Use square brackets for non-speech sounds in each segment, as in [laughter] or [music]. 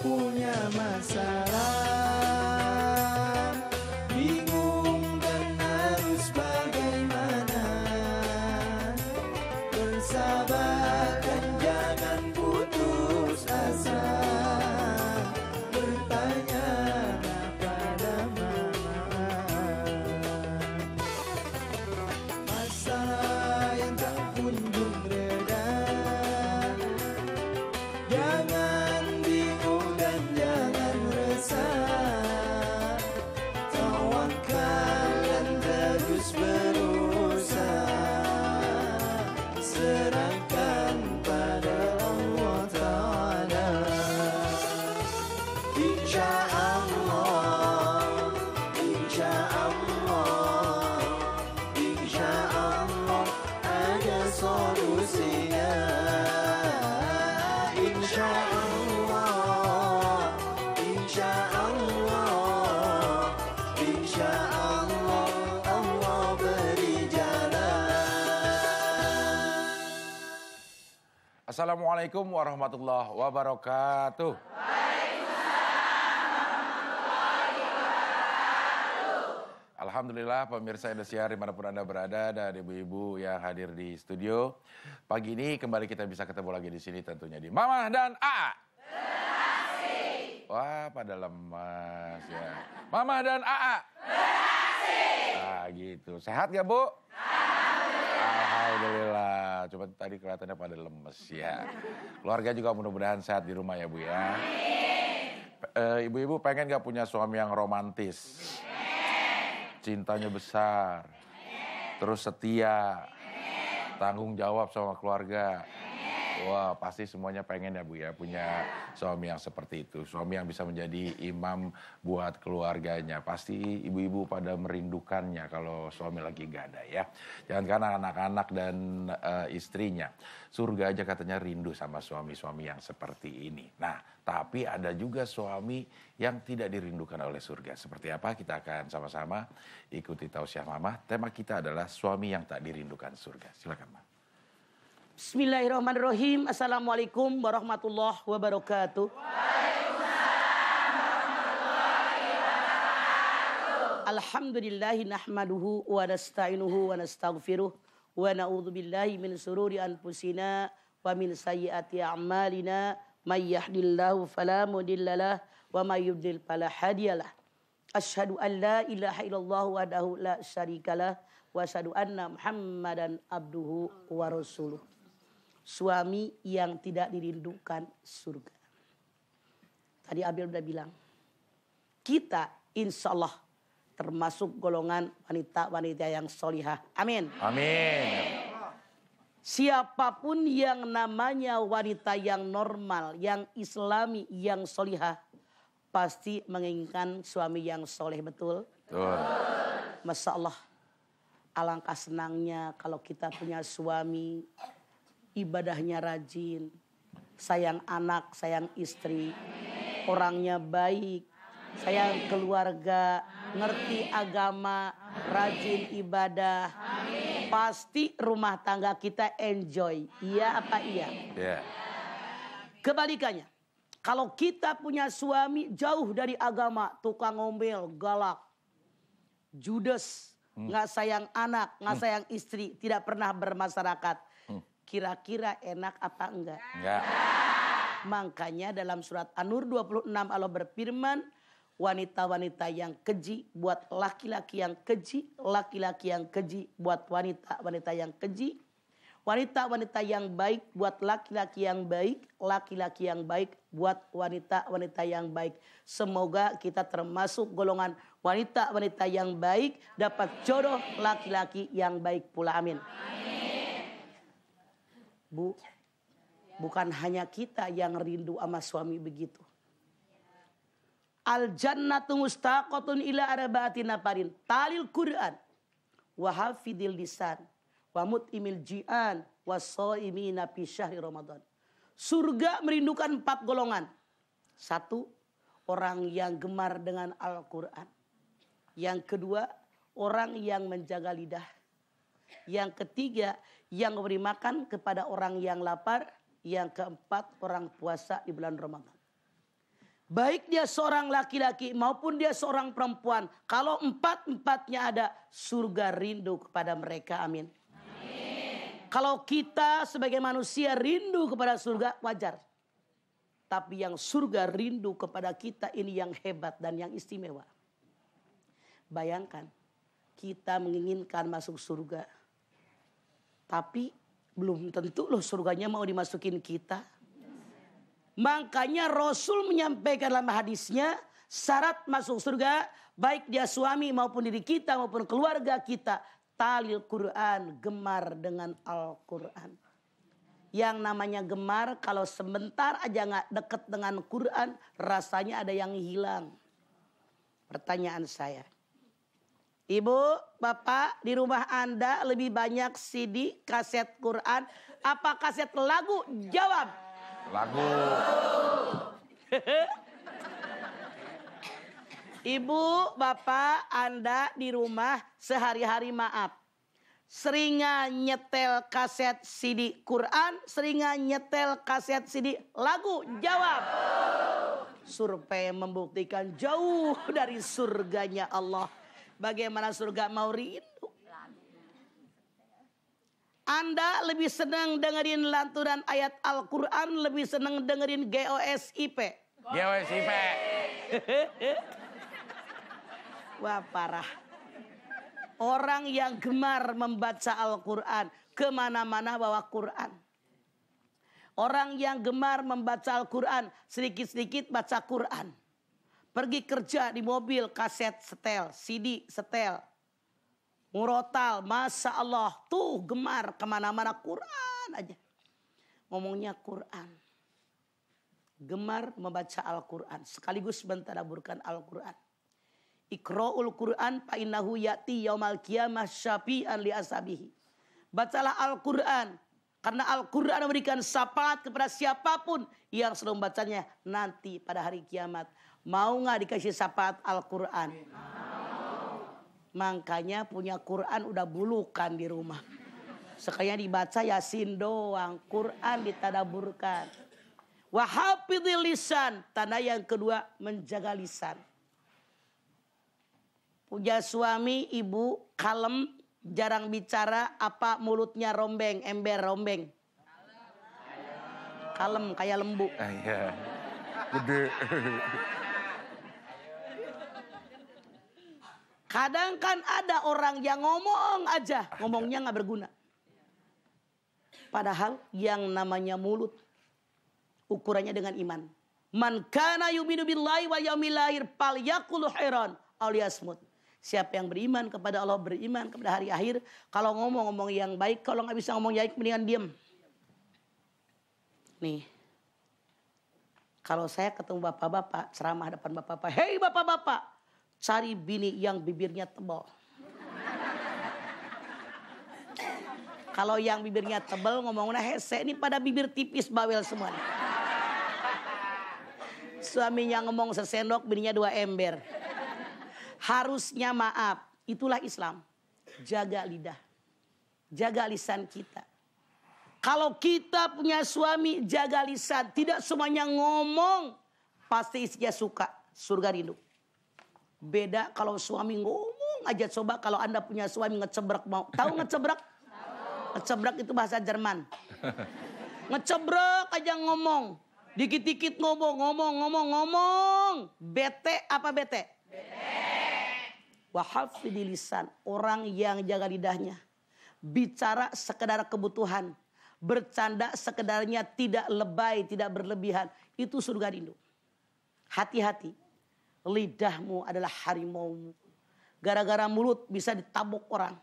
punya masalah Assalamualaikum warahmatullahi wabarakatuh. Alhamdulillah pemirsa Indosiar di mana pun Anda berada dan ibu-ibu yang hadir di studio. Pagi ini kembali kita bisa ketemu lagi di sini tentunya di Mama dan A. Wah pada lemas ya. Mama dan AA. Nah gitu. Sehat gak Bu? Alhamdulillah. Cuma tadi kelihatannya pada lemes ya. Keluarga juga mudah-mudahan sehat di rumah ya Bu ya. Eh, Ibu-ibu pengen gak punya suami yang romantis? Cintanya besar. Terus setia. Tanggung jawab sama keluarga. Wah pasti semuanya pengen ya Bu ya punya suami yang seperti itu. Suami yang bisa menjadi imam buat keluarganya. Pasti ibu-ibu pada merindukannya kalau suami lagi gak ada ya. Jangan karena anak-anak dan eh, istrinya. Surga aja katanya rindu sama suami-suami yang seperti ini. Nah tapi ada juga suami yang tidak dirindukan oleh surga. Seperti apa kita akan sama-sama ikuti tausiah mama. Tema kita adalah suami yang tak dirindukan surga. Silakan Mama. Bismillahirrahmanirrahim. Assalamualaikum warahmatullahi wabarakatuh. Alhamdulillahi nahmaduhu wa nasta'inuhu wa nastaghfiruh wa na'udzu billahi min sururi anfusina wa min sayyiati a'malina may yahdihillahu fala mudhillalah wa may yudlil fala hadiyalah. Asyhadu an la ilaha illallah wahdahu la syarikalah wa asyhadu anna Muhammadan abduhu wa rasuluh. Suami yang tidak dirindukan surga. Tadi Abil udah bilang, kita insya Allah termasuk golongan wanita-wanita yang solihah. Amin. Amin. Siapa pun yang namanya wanita yang normal, yang islami, yang solihah. Pasti menginginkan suami yang soleh betul. Tuh. Masya Allah. Alangkah senangnya kalau kita punya suami. Ibadahnya rajin. Sayang anak, sayang istri. Orangnya baik. Sayang keluarga. Ngerti agama. Rajin ibadah. Pasti rumah tangga kita enjoy. Iya apa iya? Ya. Kebalikannya, kalau kita punya suami jauh dari agama, tukang ngombel, galak, judes, nggak sayang anak, nggak sayang istri, tidak pernah bermasyarakat, kira-kira enak apa enggak? Enggak. Makanya dalam surat An-Nur 26 Allah berfirman, wanita-wanita yang keji buat laki-laki yang keji, laki-laki yang keji buat wanita-wanita yang keji, wanita-wanita yang baik buat laki-laki yang baik, laki-laki yang baik buat wanita-wanita yang baik. Semoga kita termasuk golongan wanita-wanita yang baik dapat jodoh laki-laki yang baik pula amin. Bu, bukan hanya kita yang rindu sama suami begitu. Al jannatu mustaqatun ila arba'ati nafarin. Talil Quran. Wa hafidil lisan. Wa mut'imil ji'an. Wa so'imina fi syahri Ramadan. Surga merindukan empat golongan. Satu, orang yang gemar dengan Al-Quran. Yang kedua, orang yang menjaga lidah. Yang ketiga, yang memberi makan kepada orang yang lapar. Yang keempat, orang puasa di bulan Ramadan. Baik dia seorang laki-laki maupun dia seorang perempuan. Kalau empat-empatnya ada, surga rindu kepada mereka. Amin. Kalau kita sebagai manusia rindu kepada surga, wajar. Tapi yang surga rindu kepada kita ini yang hebat dan yang istimewa. Bayangkan, kita menginginkan masuk surga. Tapi belum tentu loh surganya mau dimasukin kita. Makanya Rasul menyampaikan dalam hadisnya syarat masuk surga baik dia suami maupun diri kita maupun keluarga kita talil Quran gemar dengan Al-Quran. Yang namanya gemar kalau sebentar aja nggak deket dengan Quran rasanya ada yang hilang. Pertanyaan saya. Ibu, Bapak di rumah Anda lebih banyak CD, kaset Quran, apa kaset lagu? Jawab. Lagu. [laughs] Ibu, bapak, anda di rumah sehari-hari maaf. Seringan nyetel kaset CD Quran, seringan nyetel kaset CD lagu. Jawab. Survei membuktikan jauh dari surganya Allah. Bagaimana surga mau rindu? Anda lebih senang dengerin lantunan ayat Al-Quran, lebih senang dengerin GOSIP. GOSIP. [laughs] Wah parah. Orang yang gemar membaca Al-Quran, ke mana-mana bawa Quran. Orang yang gemar membaca Al-Quran, sedikit-sedikit baca Quran. Pergi kerja di mobil, kaset setel, CD setel, Murotal, Masya Allah. Tuh gemar ke mana-mana Quran aja. Ngomongnya Quran. Gemar membaca Al-Quran. Sekaligus mentadaburkan Al-Quran. Ikra'ul Quran fa'innahu ya'ti yaumal qiyamah syafi'an li asabihi. Bacalah Al-Quran. Karena Al-Quran memberikan syafaat kepada siapa pun yang selalu membacanya nanti pada hari kiamat. Mau nggak dikasih syafaat Al-Quran? Makanya punya Quran udah bulukan di rumah. Sekalian dibaca Yasin doang. Quran ditadaburkan. Wahafidil lisan. Tanda yang kedua menjaga lisan. Punya suami, ibu, kalem, jarang bicara, apa mulutnya rombeng, ember rombeng. Kalem kayak lembu. Ah, iya. Gede. Kadang kan ada orang yang ngomong aja, ngomongnya nggak berguna. Padahal yang namanya mulut ukurannya dengan iman. Man kana yuminu billahi wa yaumil akhir falyaqul khairan aw liyasmut. Siapa yang beriman kepada Allah, beriman kepada hari akhir, kalau ngomong-ngomong yang baik, kalau nggak bisa ngomong baik mendingan diam. Nih. Kalau saya ketemu bapak-bapak, ceramah depan bapak-bapak, "Hei bapak-bapak, cari bini yang bibirnya tebal. Kalau yang bibirnya tebal ngomongnya hese ini pada bibir tipis bawel semua. Suaminya ngomong sesendok bininya dua ember. Harusnya maaf, itulah Islam. Jaga lidah. Jaga lisan kita. Kalau kita punya suami jaga lisan, tidak semuanya ngomong, pasti istrinya suka, surga rindu. Beda kalau suami ngomong aja coba kalau Anda punya suami ngecebrek mau. Tahu ngecebrek? Ngecebrek itu bahasa Jerman. Ngecebrek aja ngomong. Dikit-dikit ngomong, ngomong, ngomong, ngomong. Bete apa bete? Bete. lisan. Orang yang jaga lidahnya. Bicara sekedar kebutuhan. Bercanda sekedarnya tidak lebay, tidak berlebihan. Itu surga rindu. Hati-hati lidahmu adalah harimaumu. Gara-gara mulut bisa ditabuk orang.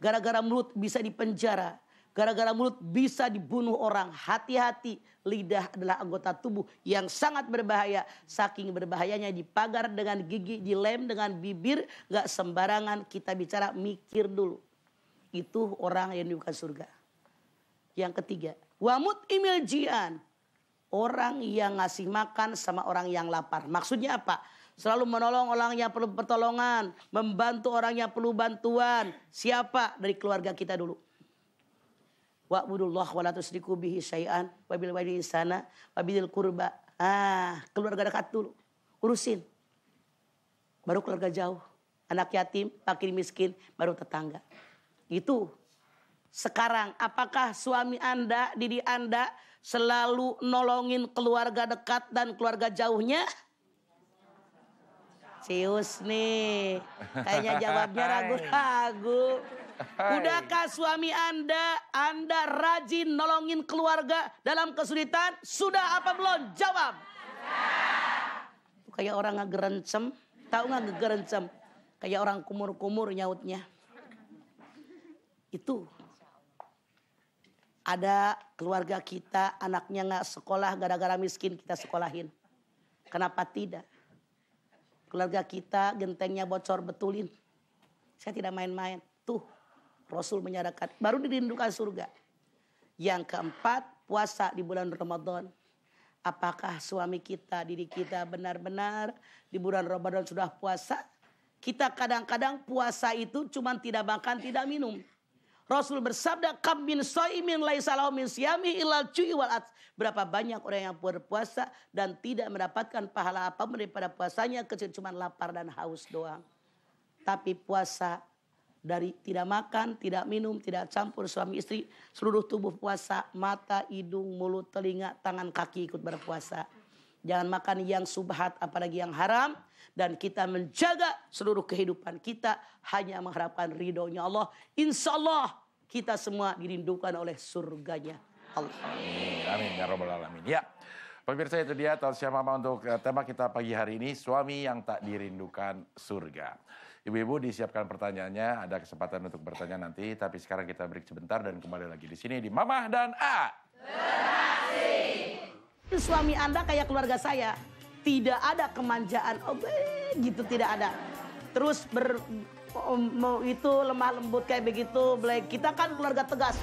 Gara-gara mulut bisa dipenjara. Gara-gara mulut bisa dibunuh orang. Hati-hati, lidah adalah anggota tubuh yang sangat berbahaya. Saking berbahayanya dipagar dengan gigi, dilem dengan bibir. Gak sembarangan kita bicara, mikir dulu. Itu orang yang dibuka surga. Yang ketiga, wamut imil jian. Orang yang ngasih makan sama orang yang lapar. Maksudnya apa? Selalu menolong orang yang perlu pertolongan. Membantu orang yang perlu bantuan. Siapa? Dari keluarga kita dulu. Wa'budullah wa la bihi syai'an. Wabil wali insana. Wabil kurba. Ah, keluarga dekat dulu. Urusin. Baru keluarga jauh. Anak yatim, fakir miskin, baru tetangga. Itu. Sekarang, apakah suami Anda, diri Anda selalu nolongin keluarga dekat dan keluarga jauhnya? Cius nih. Kayaknya jawabnya ragu-ragu. Udahkah suami Anda, Anda rajin nolongin keluarga dalam kesulitan? Sudah apa belum? Jawab. Kayak orang ngegerencem. Tahu nggak ngegerencem? Kayak orang kumur-kumur nyautnya. Itu. Ada keluarga kita, anaknya nggak sekolah gara-gara miskin kita sekolahin. Kenapa tidak? Keluarga kita gentengnya bocor betulin. Saya tidak main-main. Tuh Rasul menyatakan baru dirindukan surga. Yang keempat puasa di bulan Ramadan. Apakah suami kita, diri kita benar-benar di bulan Ramadan sudah puasa? Kita kadang-kadang puasa itu cuma tidak makan, tidak minum. Rasul bersabda, "Kam min shaimin min siyami illal cu'i wal ats." Berapa banyak orang yang berpuasa dan tidak mendapatkan pahala apa daripada puasanya kecuali cuma lapar dan haus doang. Tapi puasa dari tidak makan, tidak minum, tidak campur suami istri, seluruh tubuh puasa, mata, hidung, mulut, telinga, tangan, kaki ikut berpuasa. Jangan makan yang subhat apalagi yang haram dan kita menjaga seluruh kehidupan kita hanya mengharapkan ridhonya Allah. Insya Allah kita semua dirindukan oleh surganya Allah. Amin, amin ya robbal alamin. Ya, pemirsa itu dia tausiah mama untuk eh, tema kita pagi hari ini suami yang tak dirindukan surga. Ibu-ibu disiapkan pertanyaannya, ada kesempatan untuk bertanya nanti. Tapi sekarang kita break sebentar dan kembali lagi di sini di Mamah dan A. Suami Anda kayak keluarga saya. Tidak ada kemanjaan. Oh, eh, gitu tidak ada. Terus ber, mau itu lemah lembut kayak begitu. Black. Kita kan keluarga tegas.